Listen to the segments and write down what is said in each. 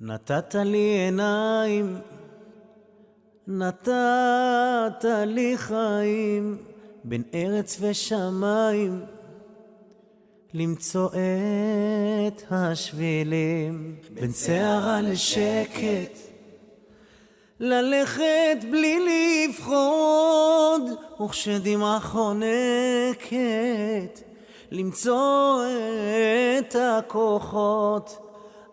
נתת לי עיניים, נתת לי חיים, בין ארץ ושמיים, למצוא את השבילים, בין סערה לשקט, ללכת בלי לפחוד, וכשדמעה חונקת, למצוא את הכוחות.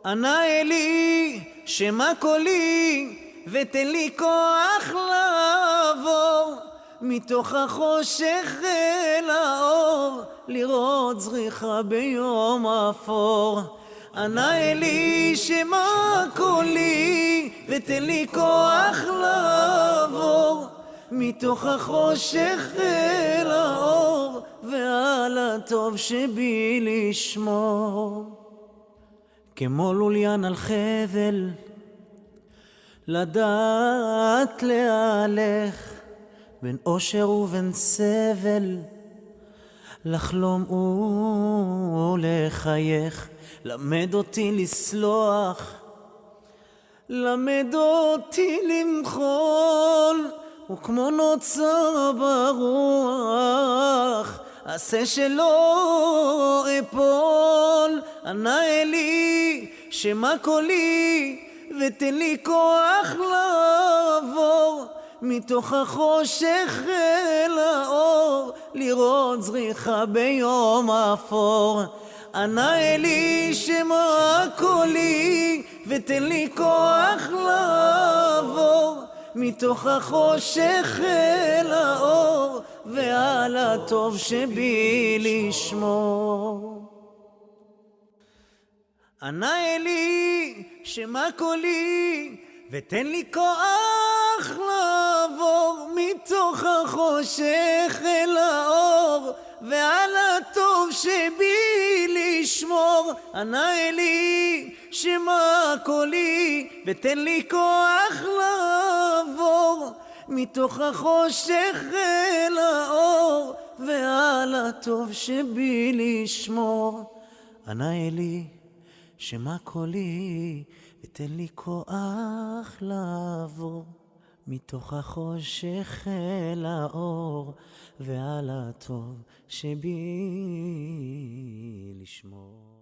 אנא אלי, שמע קולי, ותן לי כוח לעבור מתוך החושך אל האור, לראות זריחה ביום אפור. אנא אלי, שמע קולי, ותן לי כוח לעבור מתוך החושך אל האור, ועל הטוב שבי לשמור. כמו לוליין על חבל, לדעת להלך בין אושר ובין סבל, לחלום ולחייך, למד אותי לסלוח, למד אותי למחול, וכמו נוצר ברוח, עשה שלא אפול, אנא אלי, שמע קולי, ותן לי כוח לעבור מתוך החושך אל האור, לראות זריחה ביום אפור. אנא אלי, שמע קולי, ותן לי כוח לעבור מתוך החושך אל האור, ועל הטוב שבי לשמור. אנא אלי, שמע קולי, ותן לי כוח לעבור מתוך החושך אל האור, ועל הטוב שבי לשמור. אנא אלי, שמע קולי, ותן לי כוח לעבור מתוך החושך אל האור, ועל הטוב שבי לשמור. אנא אלי, שמע קולי, ותן לי כוח לעבור מתוך החושך אל האור, ועל הטוב שבי לשמור.